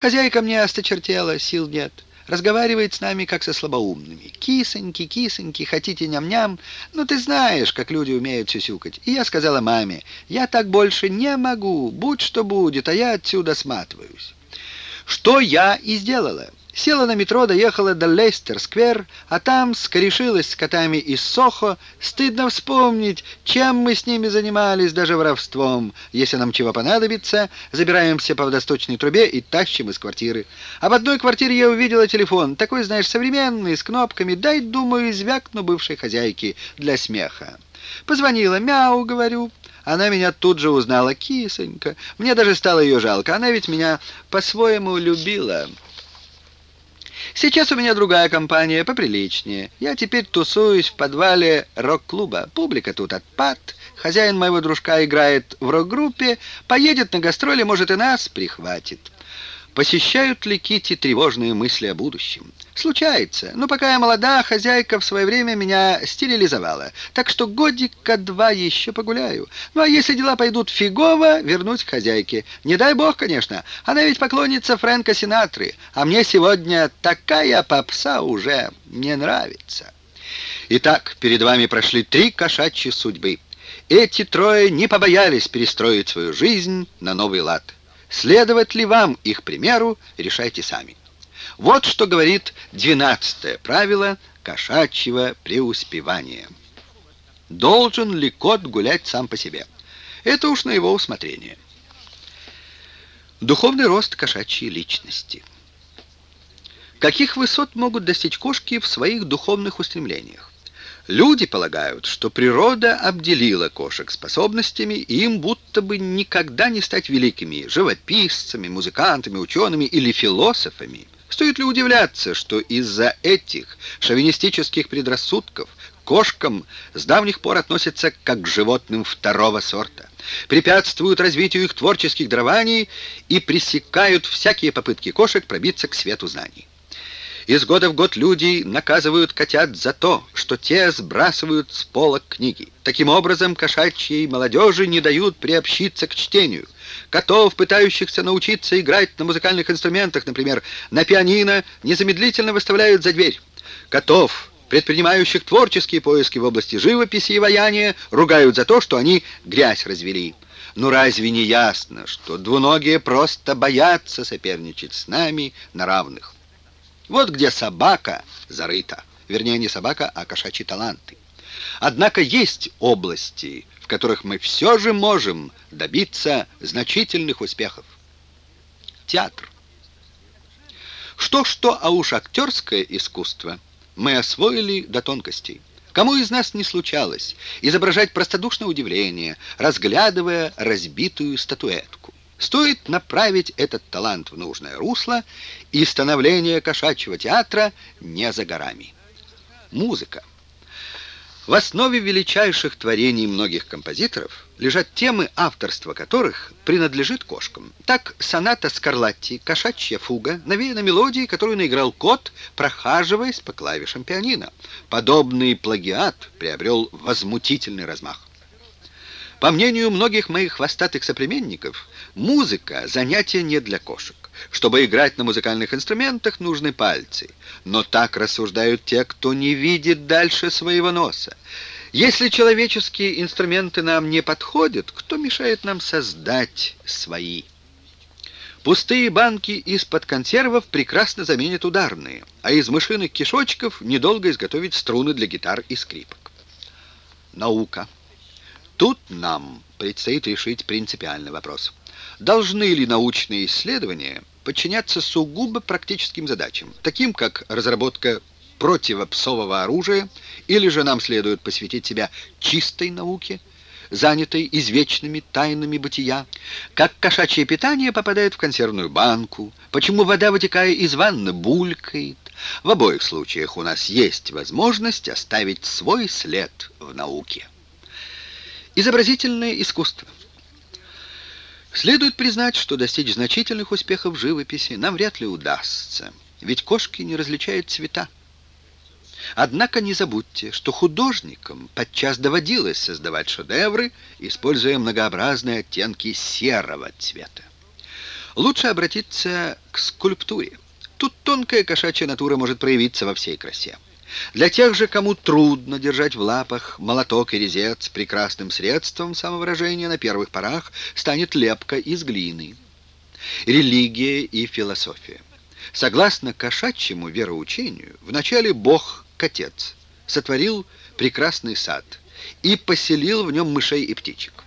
Хозяйка мне осточертела, сил нет. Разговаривает с нами, как со слабоумными. Кисоньки, кисоньки, хотите ням-ням? Ну, ты знаешь, как люди умеют сюсюкать. И я сказала маме, я так больше не могу, будь что будет, а я отсюда сматываюсь. Что я и сделала. Села на метро, доехала до Лейстер-сквер, а там скорешилась с котами из Сохо. Стыдно вспомнить, чем мы с ними занимались, даже воровством. Если нам чего понадобится, забираемся по водосточной трубе и тащим из квартиры. А в одной квартире я увидела телефон, такой, знаешь, современный, с кнопками. Дай, думаю, звякну бывшей хозяйки для смеха. Позвонила, мяу, говорю. Она меня тут же узнала, кисонька. Мне даже стало ее жалко, она ведь меня по-своему любила». Сейчас у меня другая компания, поприличнее. Я теперь тусуюсь в подвале рок-клуба. Публика тут отпад. Хозяин моего дружка играет в рок-группе. Поедет на гастроли, может, и нас прихватит. Посещают ли Кити тревожные мысли о будущем? Случается. Но пока я молода, хозяйка в свое время меня стерилизовала. Так что годика-два еще погуляю. Ну а если дела пойдут фигово, вернусь к хозяйке. Не дай бог, конечно. Она ведь поклонница Фрэнка Синатры. А мне сегодня такая попса уже не нравится. Итак, перед вами прошли три кошачьи судьбы. Эти трое не побоялись перестроить свою жизнь на новый лад. Следовать ли вам их примеру, решайте сами. Вот что говорит двенадцатое правило кошачьего преуспевания. Должен ли кот гулять сам по себе? Это уж на его усмотрение. Духовный рост кошачьей личности. Каких высот могут достичь кошки в своих духовных устремлениях? Люди полагают, что природа обделила кошек способностями, и им будто бы никогда не стать великими живописцами, музыкантами, учеными или философами. Стоит ли удивляться, что из-за этих шовинистических предрассудков кошкам с давних пор относятся как к животным второго сорта, препятствуют развитию их творческих дарований и пресекают всякие попытки кошек пробиться к свету знаний. Из года в год люди наказывают котят за то, что те сбрасывают с полок книги. Таким образом, кошачьей молодежи не дают приобщиться к чтению. Котов, пытающихся научиться играть на музыкальных инструментах, например, на пианино, незамедлительно выставляют за дверь. Котов, предпринимающих творческие поиски в области живописи и ваяния, ругают за то, что они грязь развели. Ну разве не ясно, что двуногие просто боятся соперничать с нами на равных? Вот где собака зарыта. Вернее, не собака, а кошачьи таланты. Однако есть области, в которых мы все же можем добиться значительных успехов. Театр. Что-что, а уж актерское искусство мы освоили до тонкостей. Кому из нас не случалось изображать простодушное удивление, разглядывая разбитую статуэтку? Стоит направить этот талант в нужное русло, и становление кошачьего театра не за горами. Музыка. В основе величайших творений многих композиторов лежат темы, авторства которых принадлежит кошкам. Так соната Скарлатти «Кошачья фуга» навеяна мелодией, которую наиграл кот, прохаживаясь по клавишам пианино. Подобный плагиат приобрел возмутительный размах. По мнению многих моих хвостатых соплеменников, музыка – занятие не для кошек. Чтобы играть на музыкальных инструментах, нужны пальцы. Но так рассуждают те, кто не видит дальше своего носа. Если человеческие инструменты нам не подходят, кто мешает нам создать свои? Пустые банки из-под консервов прекрасно заменят ударные, а из мышиных кишочков недолго изготовить струны для гитар и скрипок. Наука. Тут нам предстоит решить принципиальный вопрос. Должны ли научные исследования подчиняться сугубо практическим задачам, таким как разработка противопсового оружия, или же нам следует посвятить себя чистой науке, занятой извечными тайнами бытия, как кошачье питание попадает в консервную банку, почему вода, вытекая из ванны, булькает. В обоих случаях у нас есть возможность оставить свой след в науке. Изобразительное искусство. Следует признать, что достичь значительных успехов в живописи нам вряд ли удастся, ведь кошки не различают цвета. Однако не забудьте, что художникам подчас доводилось создавать шедевры, используя многообразные оттенки серого цвета. Лучше обратиться к скульптуре. Тут тонкая кошачья натура может проявиться во всей красе. Для тех же, кому трудно держать в лапах молоток и резец, прекрасным средством самовыражения на первых порах станет лепка из глины. Религия и философия. Согласно кошачьему вероучению, вначале Бог-Котец сотворил прекрасный сад и поселил в нем мышей и птичек.